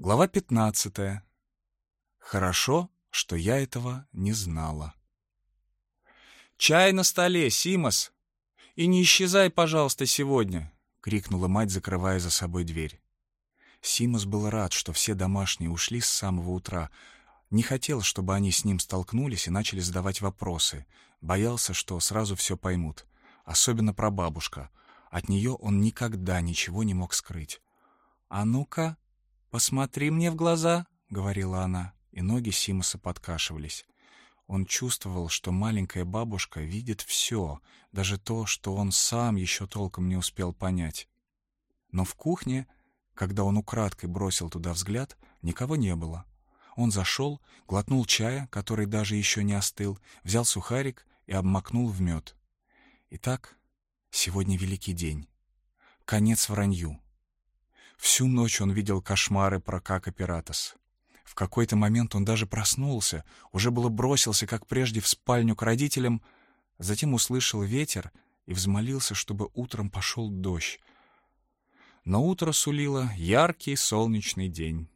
Глава 15. Хорошо, что я этого не знала. «Чай на столе, Симос! И не исчезай, пожалуйста, сегодня!» — крикнула мать, закрывая за собой дверь. Симос был рад, что все домашние ушли с самого утра. Не хотел, чтобы они с ним столкнулись и начали задавать вопросы. Боялся, что сразу все поймут. Особенно про бабушка. От нее он никогда ничего не мог скрыть. «А ну-ка, «Посмотри мне в глаза», — говорила она, и ноги Симоса подкашивались. Он чувствовал, что маленькая бабушка видит все, даже то, что он сам еще толком не успел понять. Но в кухне, когда он украдкой бросил туда взгляд, никого не было. Он зашел, глотнул чая, который даже еще не остыл, взял сухарик и обмакнул в мед. Итак, сегодня великий день. Конец вранью. Всю ночь он видел кошмары про Кака Пиратос. В какой-то момент он даже проснулся, уже было бросился, как прежде, в спальню к родителям, затем услышал ветер и взмолился, чтобы утром пошел дождь. Но утро сулило яркий солнечный день.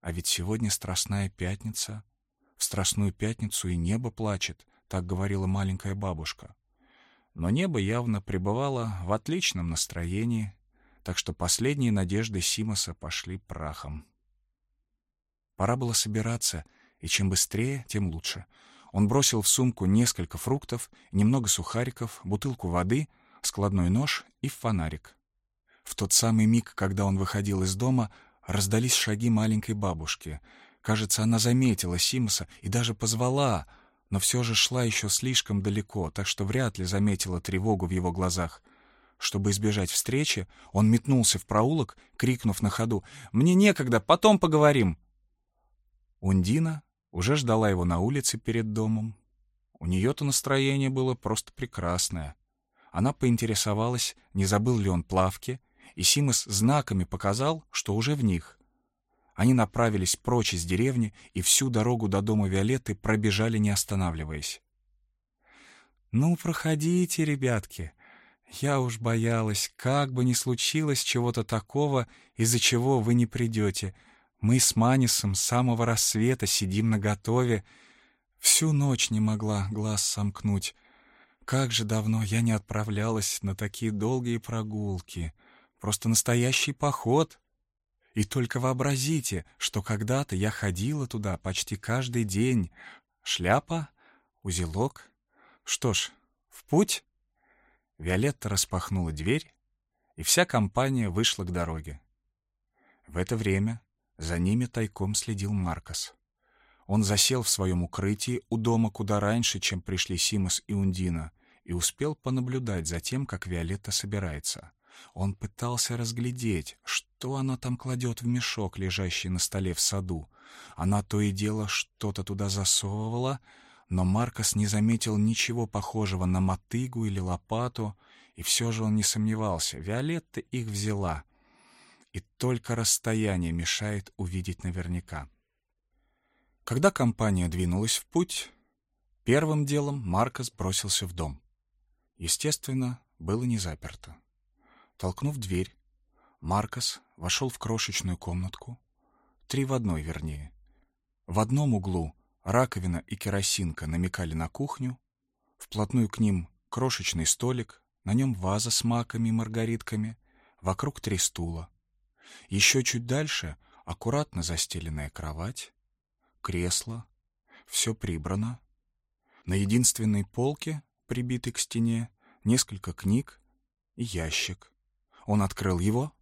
А ведь сегодня Страстная Пятница. В Страстную Пятницу и небо плачет, так говорила маленькая бабушка. Но небо явно пребывало в отличном настроении, так что последние надежды Симоса пошли прахом. Пора было собираться, и чем быстрее, тем лучше. Он бросил в сумку несколько фруктов, немного сухариков, бутылку воды, складной нож и фонарик. В тот самый миг, когда он выходил из дома, раздались шаги маленькой бабушки. Кажется, она заметила Симоса и даже позвала, но все же шла еще слишком далеко, так что вряд ли заметила тревогу в его глазах — чтобы избежать встречи, он метнулся в проулок, крикнув на ходу «Мне некогда, потом поговорим!». Ундина уже ждала его на улице перед домом. У нее-то настроение было просто прекрасное. Она поинтересовалась, не забыл ли он плавки, и Симос знаками показал, что уже в них. Они направились прочь из деревни и всю дорогу до дома Виолетты пробежали, не останавливаясь. «Ну, проходите, ребятки», я уж боялась, как бы ни случилось чего-то такого, из-за чего вы не придете. Мы с Манисом с самого рассвета сидим наготове. Всю ночь не могла глаз сомкнуть. Как же давно я не отправлялась на такие долгие прогулки. Просто настоящий поход. И только вообразите, что когда-то я ходила туда почти каждый день. Шляпа, узелок. Что ж, в путь? Виолетта распахнула дверь, и вся компания вышла к дороге. В это время за ними тайком следил Маркос. Он засел в своем укрытии у дома куда раньше, чем пришли Симос и Ундина, и успел понаблюдать за тем, как Виолетта собирается. Он пытался разглядеть, что она там кладет в мешок, лежащий на столе в саду. Она то и дело что-то туда засовывала, но Маркос не заметил ничего похожего на мотыгу или лопату, и все же он не сомневался, Виолетта их взяла. И только расстояние мешает увидеть наверняка. Когда компания двинулась в путь, первым делом Маркос бросился в дом. Естественно, было не заперто. Толкнув дверь, Маркос вошел в крошечную комнатку, три в одной вернее. В одном углу Раковина и керосинка намекали на кухню, вплотную к ним крошечный столик, на нем ваза с маками и маргаритками, вокруг три стула. Еще чуть дальше аккуратно застеленная кровать, кресло, все прибрано. На единственной полке, прибитой к стене, несколько книг и ящик. Он открыл его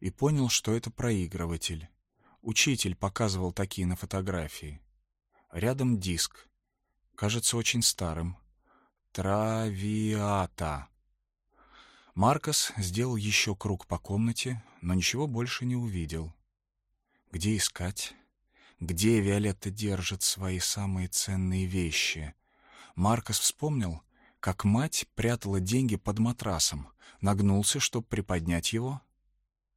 и понял, что это проигрыватель. Учитель показывал такие на фотографии. Рядом диск. Кажется очень старым. Травиата. Маркос сделал еще круг по комнате, но ничего больше не увидел. Где искать? Где Виолетта держит свои самые ценные вещи? Маркос вспомнил, как мать прятала деньги под матрасом, нагнулся, чтобы приподнять его,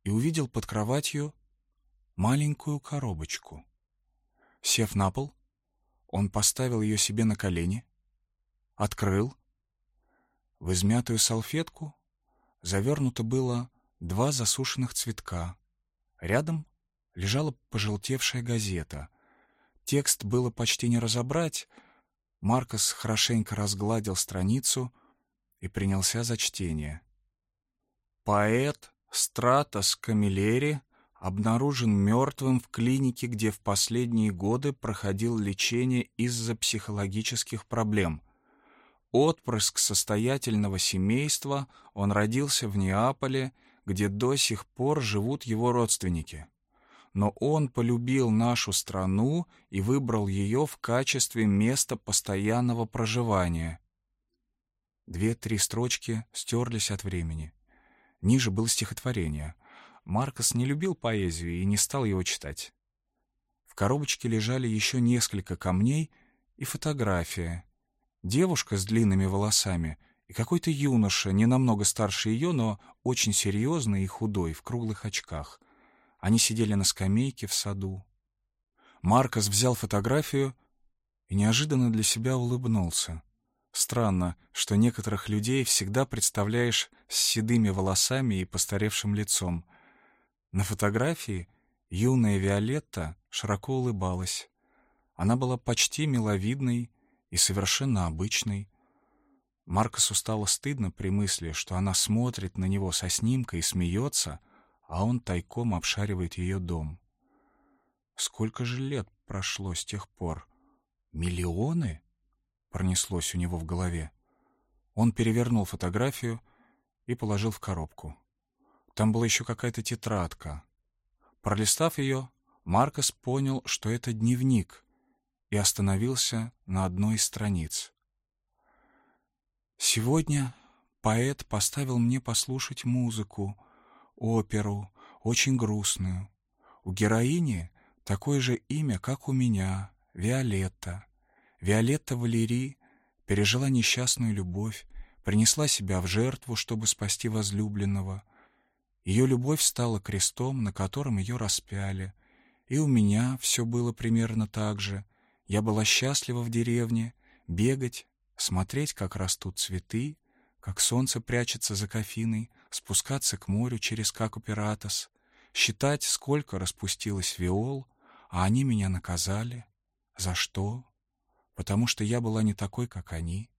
и увидел под кроватью маленькую коробочку. Сев на пол, он поставил ее себе на колени, открыл. В измятую салфетку завернуто было два засушенных цветка. Рядом лежала пожелтевшая газета. Текст было почти не разобрать. Маркос хорошенько разгладил страницу и принялся за чтение. Поэт Стратос Камилери обнаружен мертвым в клинике, где в последние годы проходил лечение из-за психологических проблем. Отпрыск состоятельного семейства, он родился в Неаполе, где до сих пор живут его родственники. Но он полюбил нашу страну и выбрал ее в качестве места постоянного проживания. Две-три строчки стерлись от времени. Ниже было стихотворение — Маркос не любил поэзию и не стал его читать. В коробочке лежали еще несколько камней и фотография. Девушка с длинными волосами и какой-то юноша, не намного старше ее, но очень серьезный и худой, в круглых очках. Они сидели на скамейке в саду. Маркос взял фотографию и неожиданно для себя улыбнулся. Странно, что некоторых людей всегда представляешь с седыми волосами и постаревшим лицом — на фотографии юная Виолетта широко улыбалась. Она была почти миловидной и совершенно обычной. Маркосу стало стыдно при мысли, что она смотрит на него со снимкой и смеется, а он тайком обшаривает ее дом. Сколько же лет прошло с тех пор? Миллионы? Пронеслось у него в голове. Он перевернул фотографию и положил в коробку. Там была еще какая-то тетрадка. Пролистав ее, Маркос понял, что это дневник, и остановился на одной из страниц. «Сегодня поэт поставил мне послушать музыку, оперу, очень грустную. У героини такое же имя, как у меня, Виолетта. Виолетта Валерий пережила несчастную любовь, принесла себя в жертву, чтобы спасти возлюбленного — ее любовь стала крестом, на котором ее распяли. И у меня все было примерно так же. Я была счастлива в деревне, бегать, смотреть, как растут цветы, как солнце прячется за кофиной, спускаться к морю через Какупиратос, считать, сколько распустилось виол, а они меня наказали. За что? Потому что я была не такой, как они.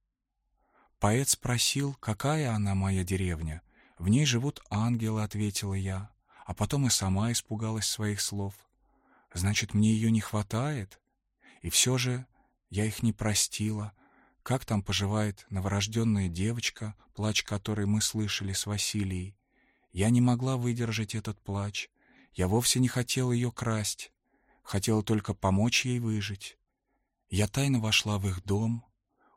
Поэт спросил, какая она моя деревня — «В ней живут ангелы», — ответила я, а потом и сама испугалась своих слов. «Значит, мне ее не хватает?» И все же я их не простила. Как там поживает новорожденная девочка, плач которой мы слышали с Василией? Я не могла выдержать этот плач. Я вовсе не хотела ее красть. Хотела только помочь ей выжить. Я тайно вошла в их дом,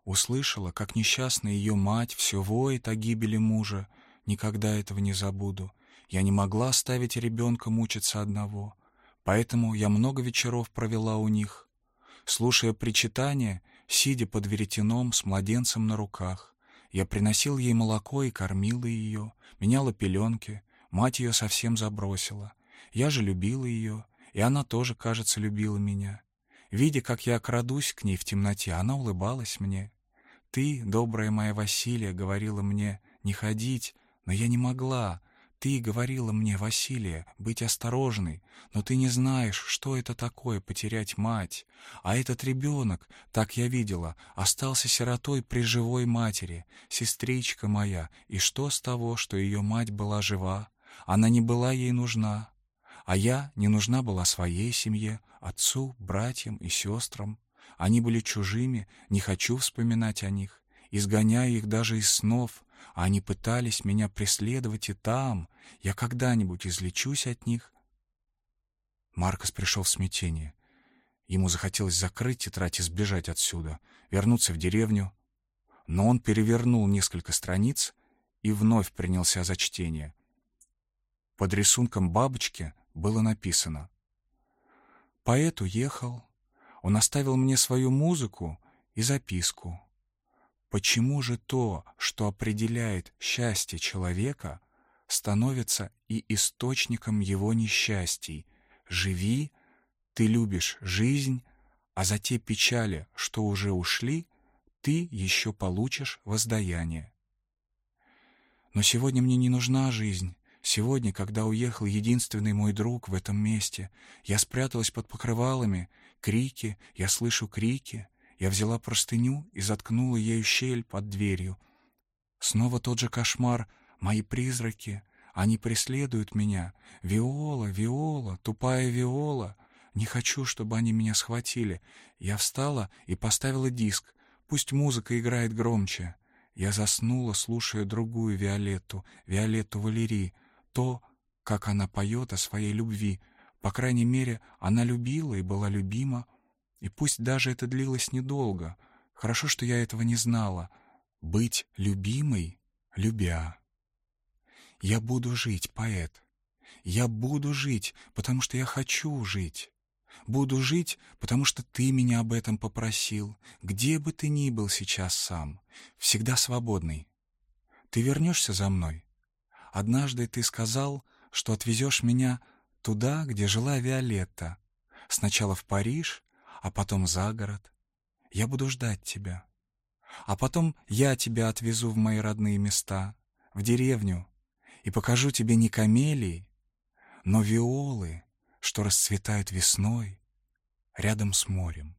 услышала, как несчастная ее мать все воет о гибели мужа, Никогда этого не забуду. Я не могла оставить ребенка мучиться одного. Поэтому я много вечеров провела у них, слушая причитания, сидя под веретеном с младенцем на руках. Я приносил ей молоко и кормила ее, меняла пеленки. Мать ее совсем забросила. Я же любила ее, и она тоже, кажется, любила меня. Видя, как я крадусь к ней в темноте, она улыбалась мне. «Ты, добрая моя Василия, — говорила мне, — не ходить, но я не могла. Ты говорила мне, Василия, быть осторожной, но ты не знаешь, что это такое потерять мать. А этот ребенок, так я видела, остался сиротой при живой матери, сестричка моя. И что с того, что ее мать была жива? Она не была ей нужна. А я не нужна была своей семье, отцу, братьям и сестрам. Они были чужими, не хочу вспоминать о них. Изгоняю их даже из снов, а они пытались меня преследовать и там. Я когда-нибудь излечусь от них. Маркос пришел в смятение. Ему захотелось закрыть тетрадь и сбежать отсюда, вернуться в деревню. Но он перевернул несколько страниц и вновь принялся за чтение. Под рисунком бабочки было написано «Поэт уехал, он оставил мне свою музыку и записку. Почему же то, что определяет счастье человека, становится и источником его несчастий? Живи, ты любишь жизнь, а за те печали, что уже ушли, ты еще получишь воздаяние. Но сегодня мне не нужна жизнь, Сегодня, когда уехал единственный мой друг в этом месте, я спряталась под покрывалами, крики, я слышу крики. Я взяла простыню и заткнула ею щель под дверью. Снова тот же кошмар, мои призраки, они преследуют меня. Виола, Виола, тупая Виола. Не хочу, чтобы они меня схватили. Я встала и поставила диск. Пусть музыка играет громче. Я заснула, слушая другую Виолетту, Виолетту Валерии. То, как она поет о своей любви. По крайней мере, она любила и была любима. И пусть даже это длилось недолго. Хорошо, что я этого не знала. Быть любимой, любя. Я буду жить, поэт. Я буду жить, потому что я хочу жить. Буду жить, потому что ты меня об этом попросил, где бы ты ни был сейчас сам, всегда свободный. Ты вернешься за мной? Однажды ты сказал, что отвезешь меня туда, где жила Виолетта. Сначала в Париж, а потом за город. Я буду ждать тебя. А потом я тебя отвезу в мои родные места, в деревню, и покажу тебе не камелии, но виолы, что расцветают весной рядом с морем.